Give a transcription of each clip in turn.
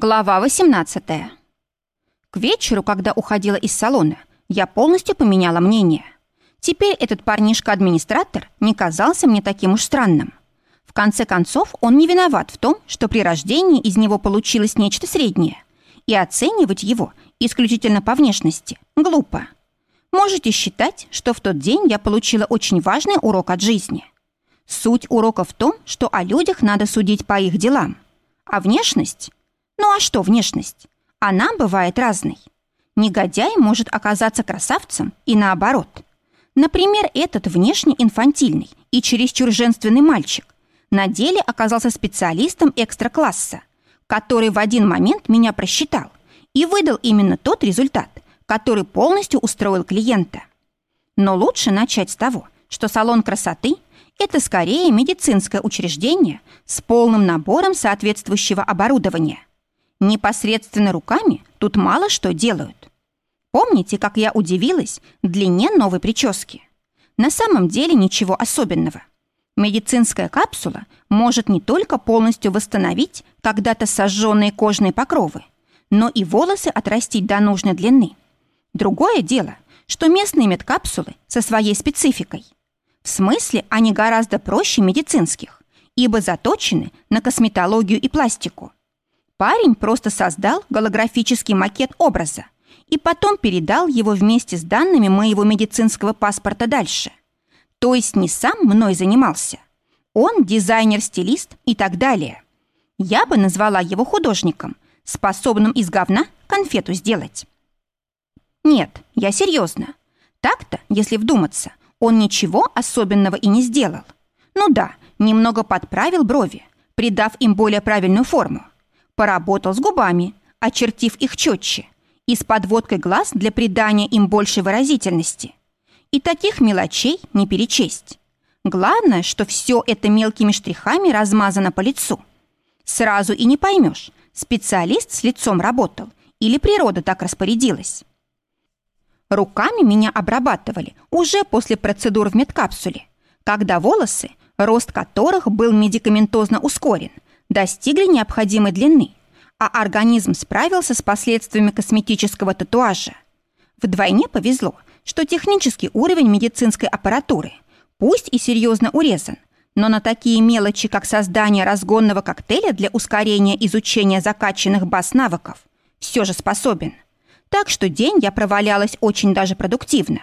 Глава 18. К вечеру, когда уходила из салона, я полностью поменяла мнение. Теперь этот парнишка-администратор не казался мне таким уж странным. В конце концов, он не виноват в том, что при рождении из него получилось нечто среднее, и оценивать его исключительно по внешности глупо. Можете считать, что в тот день я получила очень важный урок от жизни. Суть урока в том, что о людях надо судить по их делам. А внешность ну а что внешность? Она бывает разной. Негодяй может оказаться красавцем и наоборот. Например, этот внешне инфантильный и чересчур женственный мальчик на деле оказался специалистом экстра-класса, который в один момент меня просчитал и выдал именно тот результат, который полностью устроил клиента. Но лучше начать с того, что салон красоты – это скорее медицинское учреждение с полным набором соответствующего оборудования. Непосредственно руками тут мало что делают. Помните, как я удивилась длине новой прически? На самом деле ничего особенного. Медицинская капсула может не только полностью восстановить когда-то сожженные кожные покровы, но и волосы отрастить до нужной длины. Другое дело, что местные медкапсулы со своей спецификой. В смысле, они гораздо проще медицинских, ибо заточены на косметологию и пластику. Парень просто создал голографический макет образа и потом передал его вместе с данными моего медицинского паспорта дальше. То есть не сам мной занимался. Он дизайнер-стилист и так далее. Я бы назвала его художником, способным из говна конфету сделать. Нет, я серьезно. Так-то, если вдуматься, он ничего особенного и не сделал. Ну да, немного подправил брови, придав им более правильную форму. Поработал с губами, очертив их четче, и с подводкой глаз для придания им большей выразительности. И таких мелочей не перечесть. Главное, что все это мелкими штрихами размазано по лицу. Сразу и не поймешь, специалист с лицом работал или природа так распорядилась. Руками меня обрабатывали уже после процедур в медкапсуле, когда волосы, рост которых был медикаментозно ускорен – достигли необходимой длины, а организм справился с последствиями косметического татуажа. Вдвойне повезло, что технический уровень медицинской аппаратуры, пусть и серьезно урезан, но на такие мелочи, как создание разгонного коктейля для ускорения изучения закачанных баз навыков, все же способен. Так что день я провалялась очень даже продуктивно.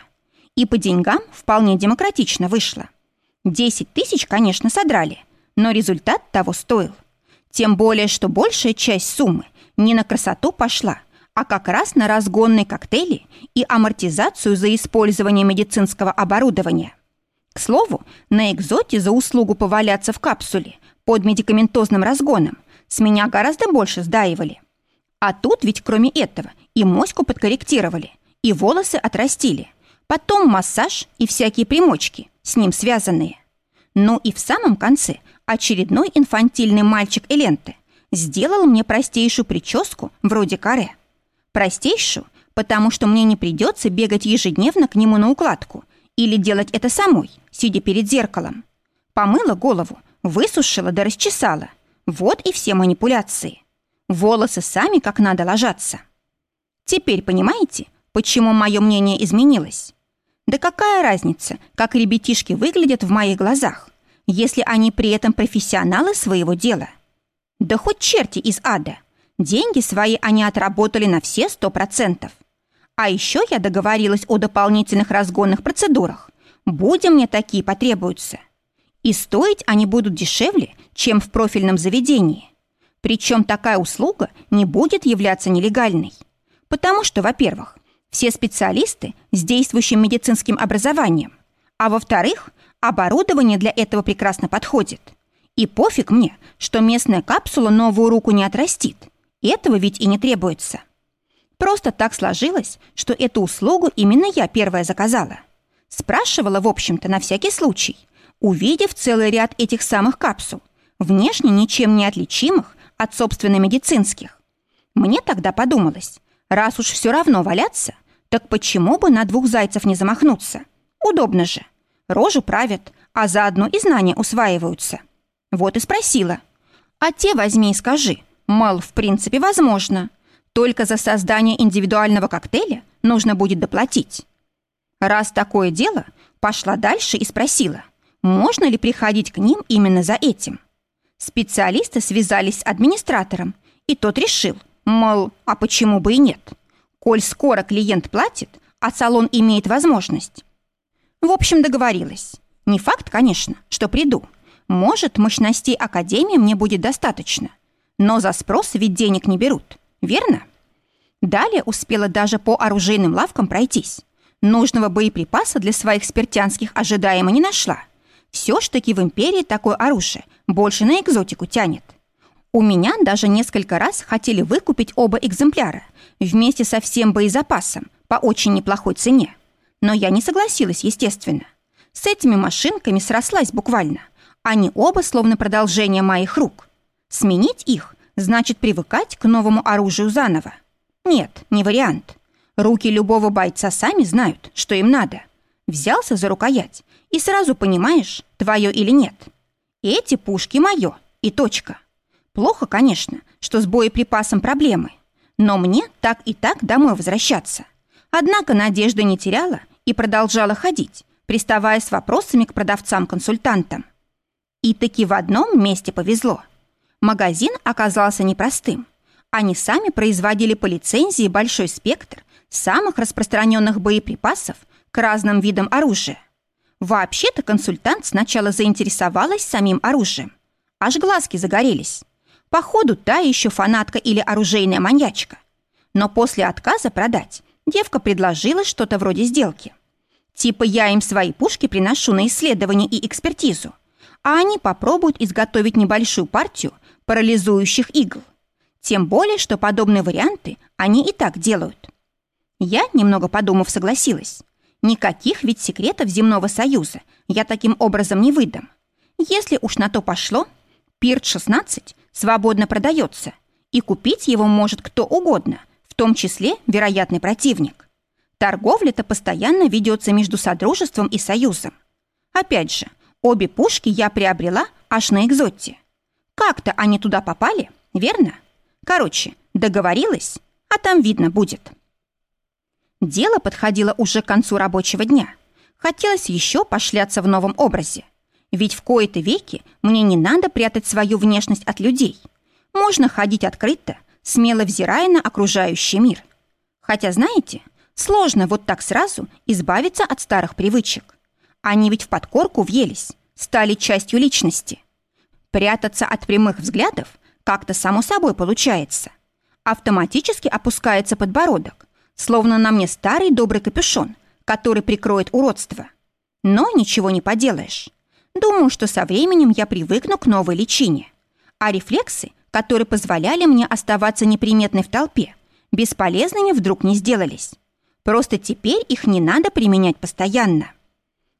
И по деньгам вполне демократично вышло. 10 тысяч, конечно, содрали, но результат того стоил. Тем более, что большая часть суммы не на красоту пошла, а как раз на разгонные коктейли и амортизацию за использование медицинского оборудования. К слову, на экзоте за услугу поваляться в капсуле под медикаментозным разгоном с меня гораздо больше сдаивали. А тут ведь кроме этого и моську подкорректировали, и волосы отрастили, потом массаж и всякие примочки, с ним связанные. Ну и в самом конце очередной инфантильный мальчик Эленты сделал мне простейшую прическу вроде каре. Простейшую, потому что мне не придется бегать ежедневно к нему на укладку или делать это самой, сидя перед зеркалом. Помыла голову, высушила да расчесала. Вот и все манипуляции. Волосы сами как надо ложатся. Теперь понимаете, почему мое мнение изменилось? Да какая разница, как ребятишки выглядят в моих глазах? Если они при этом профессионалы своего дела. Да хоть черти из ада. Деньги свои они отработали на все сто процентов. А еще я договорилась о дополнительных разгонных процедурах. Будем мне такие потребуются. И стоить они будут дешевле, чем в профильном заведении. Причем такая услуга не будет являться нелегальной. Потому что, во-первых, все специалисты с действующим медицинским образованием, а во-вторых, Оборудование для этого прекрасно подходит. И пофиг мне, что местная капсула новую руку не отрастит. Этого ведь и не требуется. Просто так сложилось, что эту услугу именно я первая заказала. Спрашивала, в общем-то, на всякий случай, увидев целый ряд этих самых капсул, внешне ничем не отличимых от собственно медицинских. Мне тогда подумалось, раз уж все равно валяться, так почему бы на двух зайцев не замахнуться? Удобно же рожу правят, а заодно и знания усваиваются. Вот и спросила. А те возьми и скажи, Мол, в принципе, возможно. Только за создание индивидуального коктейля нужно будет доплатить. Раз такое дело, пошла дальше и спросила, можно ли приходить к ним именно за этим. Специалисты связались с администратором, и тот решил, мол, а почему бы и нет? Коль скоро клиент платит, а салон имеет возможность. В общем, договорилась. Не факт, конечно, что приду. Может, мощностей Академии мне будет достаточно. Но за спрос ведь денег не берут, верно? Далее успела даже по оружейным лавкам пройтись. Нужного боеприпаса для своих спиртянских ожидаемо не нашла. Все ж таки в империи такое оружие больше на экзотику тянет. У меня даже несколько раз хотели выкупить оба экземпляра вместе со всем боезапасом по очень неплохой цене. Но я не согласилась, естественно. С этими машинками срослась буквально. Они оба словно продолжение моих рук. Сменить их значит привыкать к новому оружию заново. Нет, не вариант. Руки любого бойца сами знают, что им надо. Взялся за рукоять, и сразу понимаешь, твое или нет. Эти пушки мое, и точка. Плохо, конечно, что с боеприпасом проблемы. Но мне так и так домой возвращаться. Однако надежды не теряла и продолжала ходить, приставая с вопросами к продавцам-консультантам. И таки в одном месте повезло. Магазин оказался непростым. Они сами производили по лицензии большой спектр самых распространенных боеприпасов к разным видам оружия. Вообще-то консультант сначала заинтересовалась самим оружием. Аж глазки загорелись. Походу, та еще фанатка или оружейная маньячка. Но после отказа продать девка предложила что-то вроде сделки. Типа я им свои пушки приношу на исследование и экспертизу, а они попробуют изготовить небольшую партию парализующих игл. Тем более, что подобные варианты они и так делают. Я, немного подумав, согласилась. Никаких ведь секретов Земного Союза я таким образом не выдам. Если уж на то пошло, Пирт-16 свободно продается, и купить его может кто угодно, в том числе вероятный противник. Торговля-то постоянно ведется между Содружеством и Союзом. Опять же, обе пушки я приобрела аж на экзоте. Как-то они туда попали, верно? Короче, договорилась, а там видно будет. Дело подходило уже к концу рабочего дня. Хотелось еще пошляться в новом образе. Ведь в кои-то веки мне не надо прятать свою внешность от людей. Можно ходить открыто, смело взирая на окружающий мир. Хотя, знаете, сложно вот так сразу избавиться от старых привычек. Они ведь в подкорку въелись, стали частью личности. Прятаться от прямых взглядов как-то само собой получается. Автоматически опускается подбородок, словно на мне старый добрый капюшон, который прикроет уродство. Но ничего не поделаешь. Думаю, что со временем я привыкну к новой личине. А рефлексы, которые позволяли мне оставаться неприметной в толпе, бесполезными вдруг не сделались. Просто теперь их не надо применять постоянно.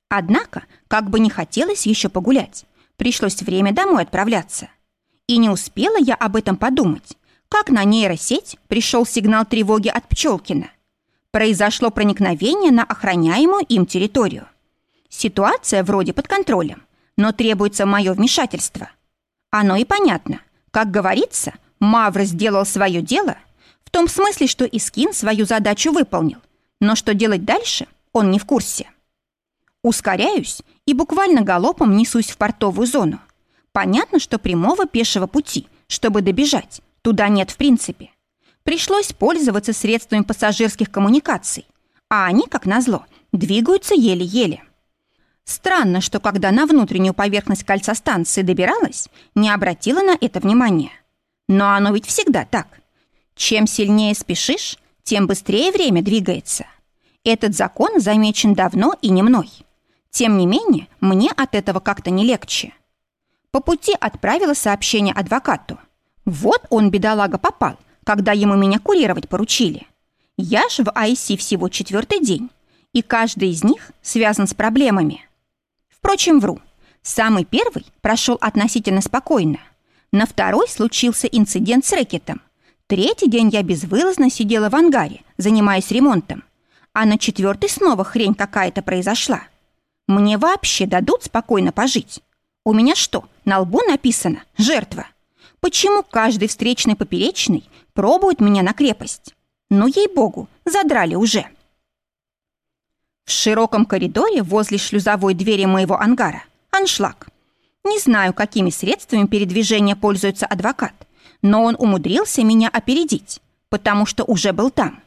Однако, как бы не хотелось еще погулять, пришлось время домой отправляться. И не успела я об этом подумать, как на нейросеть пришел сигнал тревоги от Пчелкина. Произошло проникновение на охраняемую им территорию. Ситуация вроде под контролем, но требуется мое вмешательство. Оно и понятно. Как говорится, Мавр сделал свое дело, в том смысле, что Искин свою задачу выполнил, но что делать дальше, он не в курсе. Ускоряюсь и буквально галопом несусь в портовую зону. Понятно, что прямого пешего пути, чтобы добежать, туда нет в принципе. Пришлось пользоваться средствами пассажирских коммуникаций, а они, как назло, двигаются еле-еле. Странно, что когда на внутреннюю поверхность кольца станции добиралась, не обратила на это внимания. Но оно ведь всегда так. Чем сильнее спешишь, тем быстрее время двигается. Этот закон замечен давно и не мной. Тем не менее, мне от этого как-то не легче. По пути отправила сообщение адвокату. Вот он, бедолага, попал, когда ему меня курировать поручили. Я ж в IC всего четвертый день, и каждый из них связан с проблемами. Впрочем, вру. Самый первый прошел относительно спокойно. На второй случился инцидент с рэкетом. Третий день я безвылазно сидела в ангаре, занимаясь ремонтом. А на четвертый снова хрень какая-то произошла. Мне вообще дадут спокойно пожить? У меня что, на лбу написано «жертва»? Почему каждый встречный поперечный пробует меня на крепость? Ну, ей-богу, задрали уже. В широком коридоре возле шлюзовой двери моего ангара аншлаг. Не знаю, какими средствами передвижения пользуется адвокат, но он умудрился меня опередить, потому что уже был там.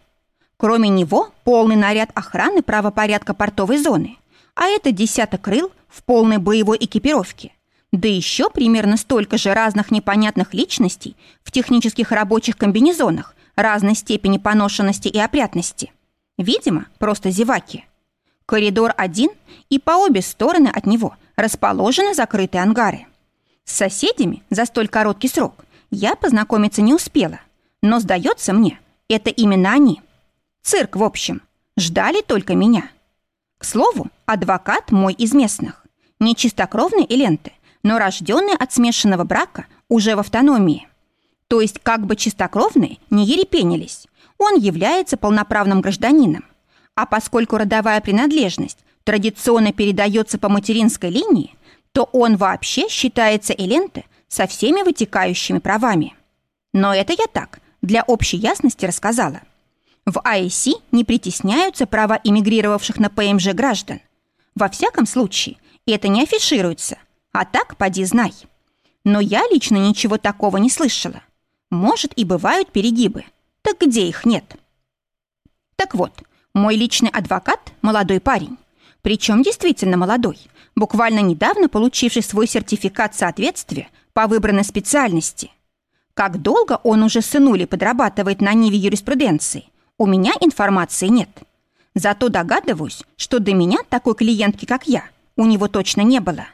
Кроме него полный наряд охраны правопорядка портовой зоны, а это десяток крыл в полной боевой экипировке. Да еще примерно столько же разных непонятных личностей в технических рабочих комбинезонах разной степени поношенности и опрятности. Видимо, просто зеваки. Коридор один, и по обе стороны от него расположены закрытые ангары. С соседями за столь короткий срок я познакомиться не успела, но, сдается мне, это именно они. Цирк, в общем. Ждали только меня. К слову, адвокат мой из местных. Не чистокровный Эленты, но рожденный от смешанного брака уже в автономии. То есть как бы чистокровные не ерепенились. Он является полноправным гражданином – а поскольку родовая принадлежность традиционно передается по материнской линии, то он вообще считается Эленте со всеми вытекающими правами. Но это я так, для общей ясности рассказала. В АЭСи не притесняются права эмигрировавших на ПМЖ граждан. Во всяком случае, это не афишируется, а так поди знай. Но я лично ничего такого не слышала. Может, и бывают перегибы. Так где их нет? Так вот, мой личный адвокат – молодой парень. Причем действительно молодой, буквально недавно получивший свой сертификат соответствия по выбранной специальности. Как долго он уже сынули подрабатывает на Ниве юриспруденции, у меня информации нет. Зато догадываюсь, что до меня такой клиентки, как я, у него точно не было.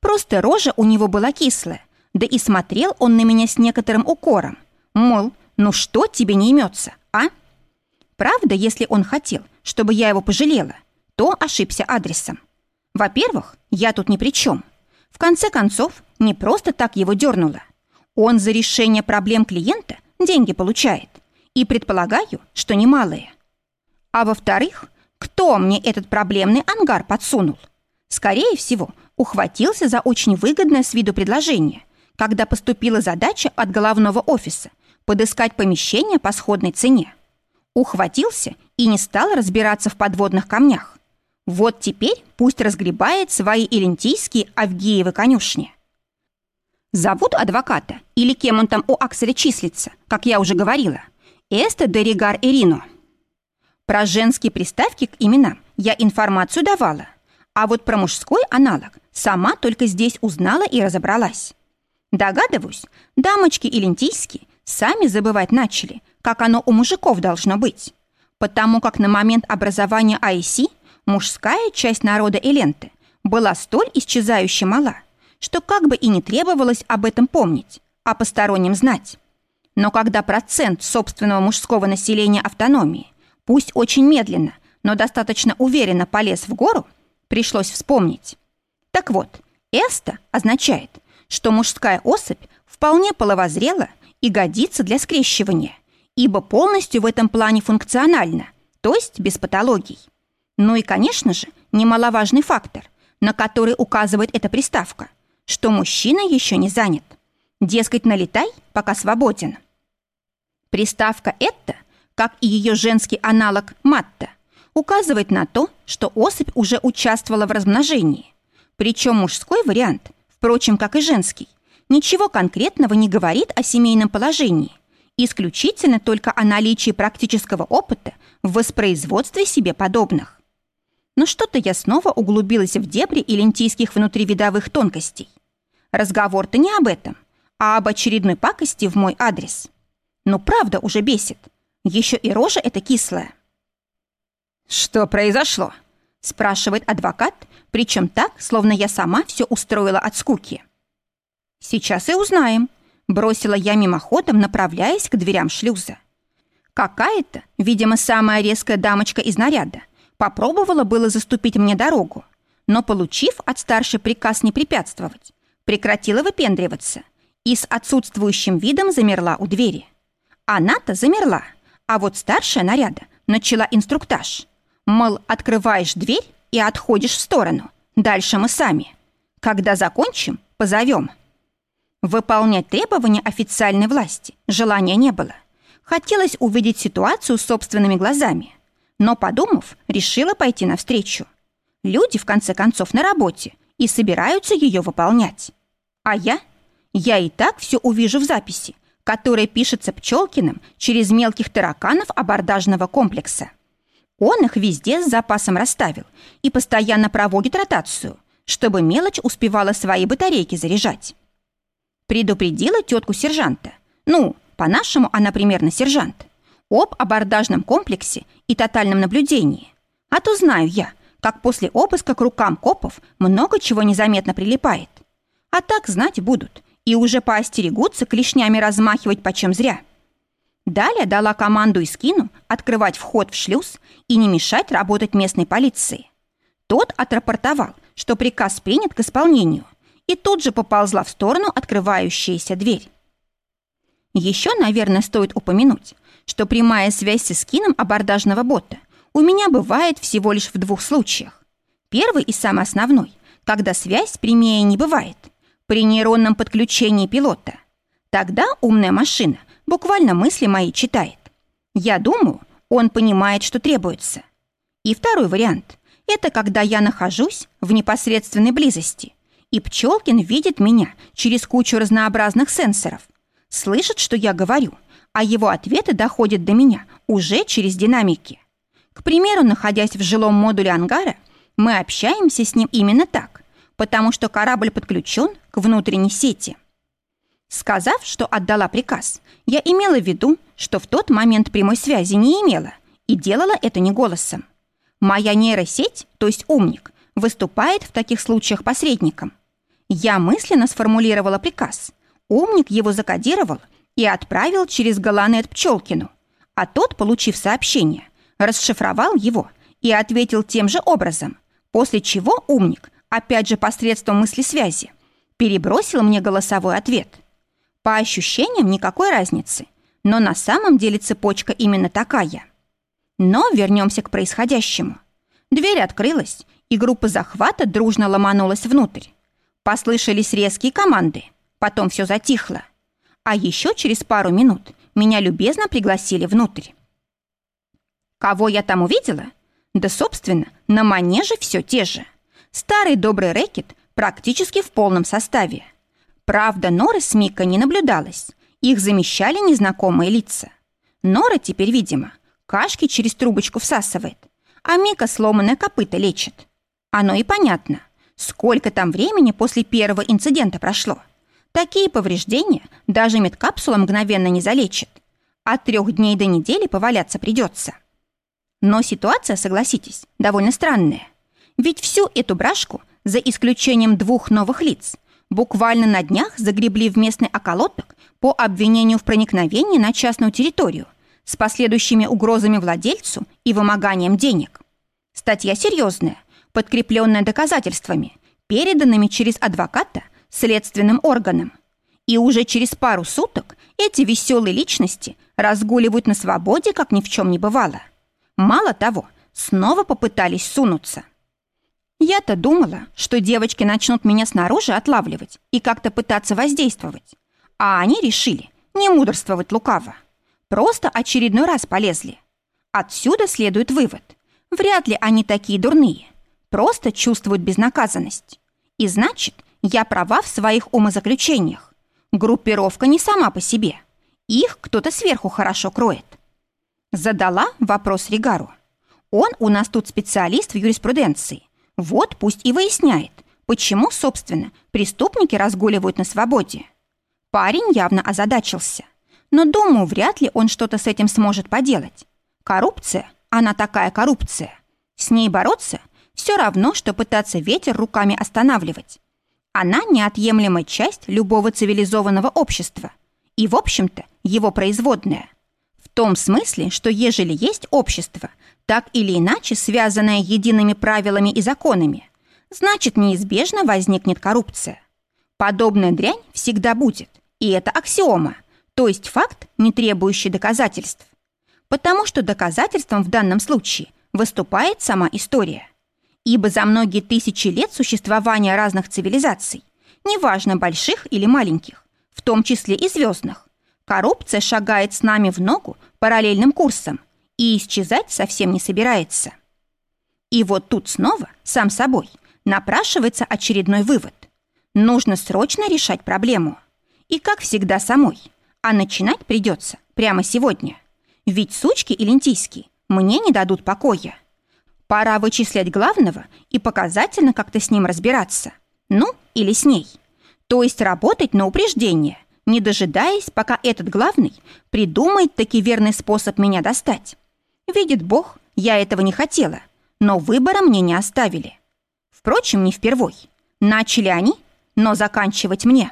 Просто рожа у него была кислая, да и смотрел он на меня с некоторым укором. Мол, ну что тебе не имется, а? Правда, если он хотел, чтобы я его пожалела, то ошибся адресом. Во-первых, я тут ни при чем. В конце концов, не просто так его дернуло. Он за решение проблем клиента деньги получает. И предполагаю, что немалые. А во-вторых, кто мне этот проблемный ангар подсунул? Скорее всего, ухватился за очень выгодное с виду предложение, когда поступила задача от головного офиса подыскать помещение по сходной цене ухватился и не стал разбираться в подводных камнях. Вот теперь пусть разгребает свои илентийские Авгиевы конюшни. Зовут адвоката, или кем он там у Акселя числится, как я уже говорила, Эста де Ригар Ирино. Про женские приставки к именам я информацию давала, а вот про мужской аналог сама только здесь узнала и разобралась. Догадываюсь, дамочки илентийские сами забывать начали, как оно у мужиков должно быть. Потому как на момент образования IC мужская часть народа Эленты была столь исчезающе мала, что как бы и не требовалось об этом помнить, а посторонним знать. Но когда процент собственного мужского населения автономии, пусть очень медленно, но достаточно уверенно полез в гору, пришлось вспомнить. Так вот, «эста» означает, что мужская особь вполне половозрела и годится для скрещивания – ибо полностью в этом плане функционально, то есть без патологий. Ну и, конечно же, немаловажный фактор, на который указывает эта приставка, что мужчина еще не занят. Дескать, налетай, пока свободен. Приставка «это», как и ее женский аналог «матта», указывает на то, что особь уже участвовала в размножении. Причем мужской вариант, впрочем, как и женский, ничего конкретного не говорит о семейном положении – исключительно только о наличии практического опыта в воспроизводстве себе подобных. Но что-то я снова углубилась в дебри илентийских внутривидовых тонкостей. Разговор-то не об этом, а об очередной пакости в мой адрес. Но правда уже бесит. Еще и рожа эта кислая. «Что произошло?» – спрашивает адвокат, причем так, словно я сама все устроила от скуки. «Сейчас и узнаем», Бросила я мимоходом, направляясь к дверям шлюза. Какая-то, видимо, самая резкая дамочка из наряда, попробовала было заступить мне дорогу, но, получив от старшей приказ не препятствовать, прекратила выпендриваться и с отсутствующим видом замерла у двери. Она-то замерла, а вот старшая наряда начала инструктаж. Мол, открываешь дверь и отходишь в сторону. Дальше мы сами. Когда закончим, позовем. Выполнять требования официальной власти желания не было. Хотелось увидеть ситуацию собственными глазами. Но, подумав, решила пойти навстречу. Люди, в конце концов, на работе и собираются ее выполнять. А я? Я и так все увижу в записи, которая пишется Пчелкиным через мелких тараканов абордажного комплекса. Он их везде с запасом расставил и постоянно проводит ротацию, чтобы мелочь успевала свои батарейки заряжать. Предупредила тетку сержанта. Ну, по-нашему она примерно сержант. Об абордажном комплексе и тотальном наблюдении. А то знаю я, как после обыска к рукам копов много чего незаметно прилипает. А так знать будут и уже поостерегутся клешнями размахивать почем зря. Далее дала команду и скину открывать вход в шлюз и не мешать работать местной полиции. Тот отрапортовал, что приказ принят к исполнению, и тут же поползла в сторону открывающаяся дверь. Еще, наверное, стоит упомянуть, что прямая связь с скином абордажного бота у меня бывает всего лишь в двух случаях. Первый и самый основной, когда связь прямее не бывает, при нейронном подключении пилота. Тогда умная машина буквально мысли мои читает. Я думаю, он понимает, что требуется. И второй вариант – это когда я нахожусь в непосредственной близости, и Пчелкин видит меня через кучу разнообразных сенсоров, слышит, что я говорю, а его ответы доходят до меня уже через динамики. К примеру, находясь в жилом модуле ангара, мы общаемся с ним именно так, потому что корабль подключен к внутренней сети. Сказав, что отдала приказ, я имела в виду, что в тот момент прямой связи не имела и делала это не голосом. Моя нейросеть, то есть умник, выступает в таких случаях посредником. Я мысленно сформулировала приказ. Умник его закодировал и отправил через Галанет Пчелкину, а тот, получив сообщение, расшифровал его и ответил тем же образом, после чего умник, опять же посредством мысли связи, перебросил мне голосовой ответ. По ощущениям никакой разницы, но на самом деле цепочка именно такая. Но вернемся к происходящему. Дверь открылась, и группа захвата дружно ломанулась внутрь. Послышались резкие команды, потом все затихло. А еще через пару минут меня любезно пригласили внутрь. Кого я там увидела? Да, собственно, на манеже все те же. Старый добрый рэкет практически в полном составе. Правда, Норы с Мика не наблюдалось. Их замещали незнакомые лица. Нора теперь, видимо, кашки через трубочку всасывает, а Мика сломанное копыто лечит. Оно и понятно. Сколько там времени после первого инцидента прошло? Такие повреждения даже медкапсула мгновенно не залечит. От трех дней до недели поваляться придется. Но ситуация, согласитесь, довольно странная. Ведь всю эту брашку, за исключением двух новых лиц, буквально на днях загребли в местный околоток по обвинению в проникновении на частную территорию с последующими угрозами владельцу и вымоганием денег. Статья серьезная, подкрепленная доказательствами, переданными через адвоката следственным органам. И уже через пару суток эти веселые личности разгуливают на свободе, как ни в чем не бывало. Мало того, снова попытались сунуться. Я-то думала, что девочки начнут меня снаружи отлавливать и как-то пытаться воздействовать. А они решили не мудрствовать лукаво. Просто очередной раз полезли. Отсюда следует вывод. Вряд ли они такие дурные. Просто чувствуют безнаказанность. И значит, я права в своих умозаключениях. Группировка не сама по себе. Их кто-то сверху хорошо кроет. Задала вопрос Ригару. Он у нас тут специалист в юриспруденции. Вот пусть и выясняет, почему, собственно, преступники разгуливают на свободе. Парень явно озадачился. Но, думаю, вряд ли он что-то с этим сможет поделать. Коррупция, она такая коррупция. С ней бороться все равно, что пытаться ветер руками останавливать. Она неотъемлемая часть любого цивилизованного общества. И, в общем-то, его производная том смысле, что ежели есть общество, так или иначе связанное едиными правилами и законами, значит, неизбежно возникнет коррупция. Подобная дрянь всегда будет, и это аксиома, то есть факт, не требующий доказательств. Потому что доказательством в данном случае выступает сама история. Ибо за многие тысячи лет существования разных цивилизаций, неважно больших или маленьких, в том числе и звездных. Коррупция шагает с нами в ногу параллельным курсом и исчезать совсем не собирается. И вот тут снова, сам собой, напрашивается очередной вывод. Нужно срочно решать проблему. И как всегда самой. А начинать придется прямо сегодня. Ведь сучки и лентийские мне не дадут покоя. Пора вычислять главного и показательно как-то с ним разбираться. Ну, или с ней. То есть работать на упреждение, не дожидаясь, пока этот главный придумает таки верный способ меня достать. Видит Бог, я этого не хотела, но выбора мне не оставили. Впрочем, не впервой. Начали они, но заканчивать мне.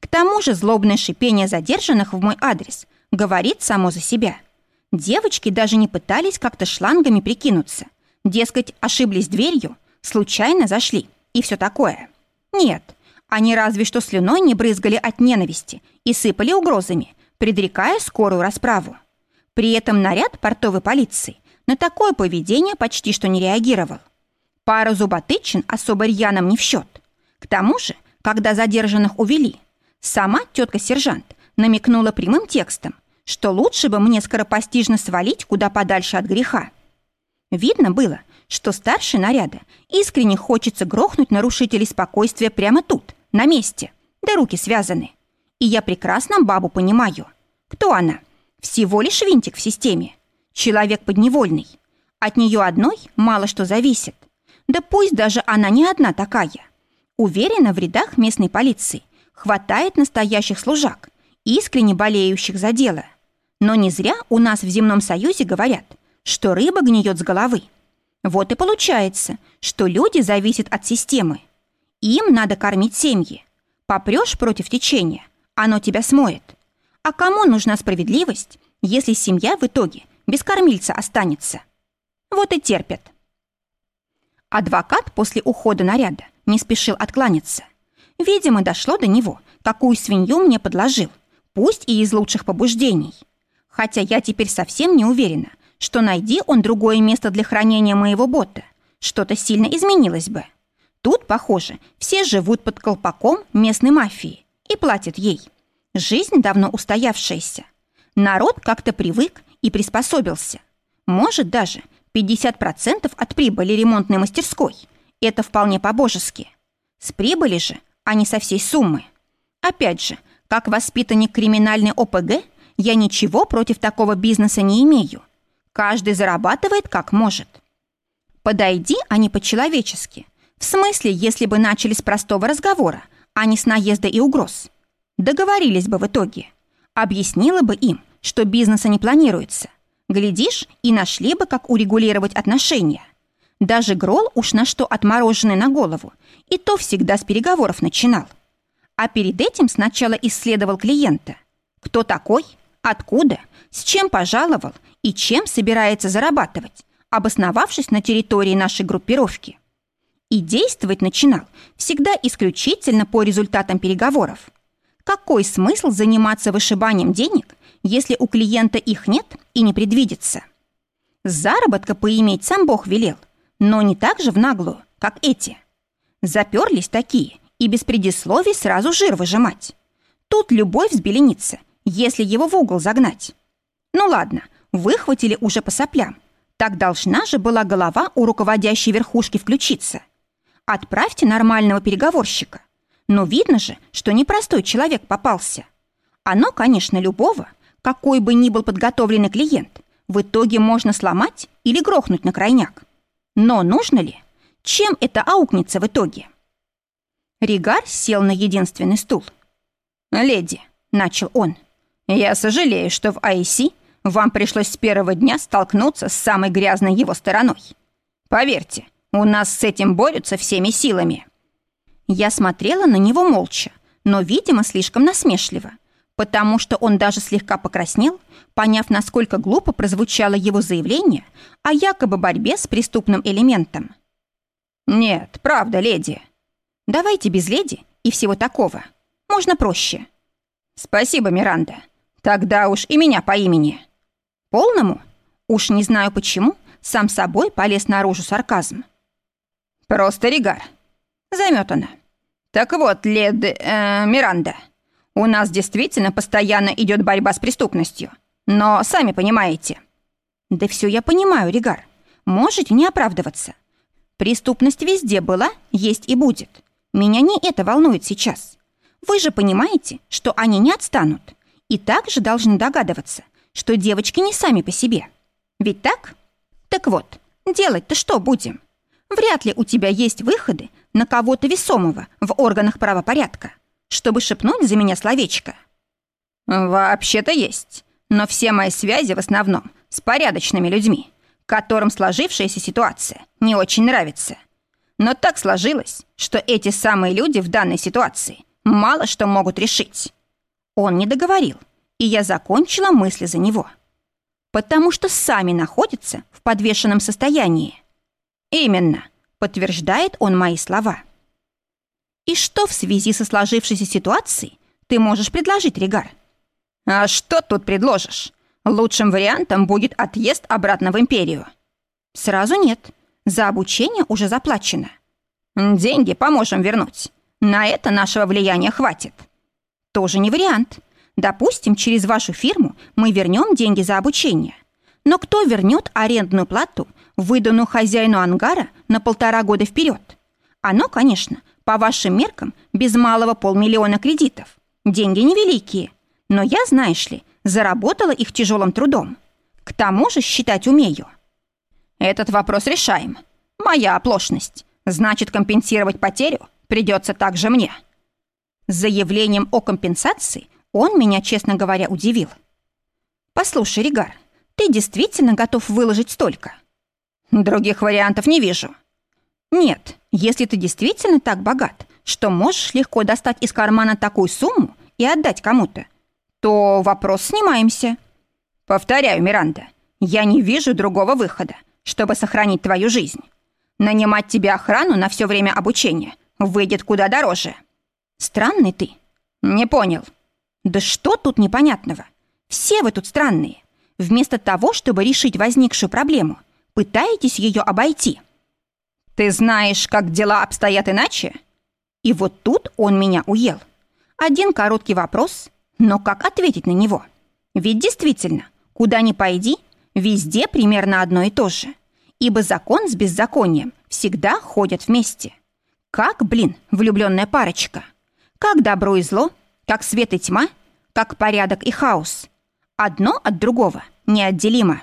К тому же злобное шипение задержанных в мой адрес говорит само за себя. Девочки даже не пытались как-то шлангами прикинуться. Дескать, ошиблись дверью, случайно зашли и все такое. Нет, они разве что слюной не брызгали от ненависти и сыпали угрозами, предрекая скорую расправу. При этом наряд портовой полиции на такое поведение почти что не реагировал. Пара зуботычин особо рьяным не в счет. К тому же, когда задержанных увели, сама тетка-сержант намекнула прямым текстом, что лучше бы мне скоропостижно свалить куда подальше от греха. Видно было, что старший наряда искренне хочется грохнуть нарушителей спокойствия прямо тут, на месте, да руки связаны. И я прекрасно бабу понимаю. Кто она? Всего лишь винтик в системе. Человек подневольный. От нее одной мало что зависит. Да пусть даже она не одна такая. Уверена, в рядах местной полиции хватает настоящих служак, искренне болеющих за дело. Но не зря у нас в земном союзе говорят, что рыба гниет с головы. Вот и получается, что люди зависят от системы. Им надо кормить семьи. Попрешь против течения, оно тебя смоет. А кому нужна справедливость, если семья в итоге без кормильца останется? Вот и терпят. Адвокат после ухода наряда не спешил откланяться. Видимо, дошло до него, какую свинью мне подложил, пусть и из лучших побуждений. Хотя я теперь совсем не уверена, что найди он другое место для хранения моего бота, что-то сильно изменилось бы. Тут, похоже, все живут под колпаком местной мафии и платят ей. Жизнь давно устоявшаяся. Народ как-то привык и приспособился. Может, даже 50% от прибыли ремонтной мастерской. Это вполне по-божески. С прибыли же, а не со всей суммы. Опять же, как воспитанник криминальной ОПГ, я ничего против такого бизнеса не имею – Каждый зарабатывает как может. Подойди они по-человечески. В смысле, если бы начали с простого разговора, а не с наезда и угроз. Договорились бы в итоге. Объяснила бы им, что бизнеса не планируется. Глядишь, и нашли бы, как урегулировать отношения. Даже Грол уж на что отмороженный на голову, и то всегда с переговоров начинал. А перед этим сначала исследовал клиента. Кто такой? Откуда? С чем пожаловал и чем собирается зарабатывать, обосновавшись на территории нашей группировки. И действовать начинал всегда исключительно по результатам переговоров. Какой смысл заниматься вышибанием денег, если у клиента их нет и не предвидится? Заработка поиметь сам Бог велел, но не так же в наглую, как эти. Заперлись такие и без предисловий сразу жир выжимать. Тут любовь взбеленится, если его в угол загнать. Ну ладно, выхватили уже по соплям. Так должна же была голова у руководящей верхушки включиться. Отправьте нормального переговорщика. Но видно же, что непростой человек попался. Оно, конечно, любого, какой бы ни был подготовленный клиент, в итоге можно сломать или грохнуть на крайняк. Но нужно ли? Чем это аукнется в итоге? Ригар сел на единственный стул. «Леди», — начал он, — «я сожалею, что в IC вам пришлось с первого дня столкнуться с самой грязной его стороной. Поверьте, у нас с этим борются всеми силами». Я смотрела на него молча, но, видимо, слишком насмешливо, потому что он даже слегка покраснел, поняв, насколько глупо прозвучало его заявление о якобы борьбе с преступным элементом. «Нет, правда, леди. Давайте без леди и всего такого. Можно проще». «Спасибо, Миранда. Тогда уж и меня по имени». Полному? Уж не знаю почему, сам собой полез наружу сарказм. Просто ригар. Заметана. Так вот, леди э, Миранда, У нас действительно постоянно идет борьба с преступностью. Но сами понимаете. Да все я понимаю, Ригар. Можете не оправдываться. Преступность везде была, есть и будет. Меня не это волнует сейчас. Вы же понимаете, что они не отстанут. И также должны догадываться, что девочки не сами по себе. Ведь так? Так вот, делать-то что будем? Вряд ли у тебя есть выходы на кого-то весомого в органах правопорядка, чтобы шепнуть за меня словечко. Вообще-то есть, но все мои связи в основном с порядочными людьми, которым сложившаяся ситуация не очень нравится. Но так сложилось, что эти самые люди в данной ситуации мало что могут решить. Он не договорил, и я закончила мысли за него. Потому что сами находятся в подвешенном состоянии. Именно, подтверждает он мои слова. И что в связи со сложившейся ситуацией ты можешь предложить, Ригар? А что тут предложишь? Лучшим вариантом будет отъезд обратно в империю. Сразу нет. За обучение уже заплачено. Деньги поможем вернуть. На это нашего влияния хватит. Тоже не вариант. Допустим, через вашу фирму мы вернем деньги за обучение. Но кто вернет арендную плату, выданную хозяину ангара на полтора года вперед? Оно, конечно, по вашим меркам, без малого полмиллиона кредитов. Деньги невеликие. Но я, знаешь ли, заработала их тяжелым трудом. К тому же считать умею. Этот вопрос решаем. Моя оплошность. Значит, компенсировать потерю придется также мне. С заявлением о компенсации он меня, честно говоря, удивил. «Послушай, Ригар, ты действительно готов выложить столько?» «Других вариантов не вижу». «Нет, если ты действительно так богат, что можешь легко достать из кармана такую сумму и отдать кому-то, то вопрос снимаемся. Повторяю, Миранда, я не вижу другого выхода, чтобы сохранить твою жизнь. Нанимать тебе охрану на все время обучения выйдет куда дороже. Странный ты. Не понял. Да что тут непонятного? Все вы тут странные. Вместо того, чтобы решить возникшую проблему, пытаетесь ее обойти. Ты знаешь, как дела обстоят иначе? И вот тут он меня уел. Один короткий вопрос, но как ответить на него? Ведь действительно, куда ни пойди, везде примерно одно и то же. Ибо закон с беззаконием всегда ходят вместе. Как, блин, влюбленная парочка. Как добро и зло, как свет и тьма, как порядок и хаос. Одно от другого неотделимо.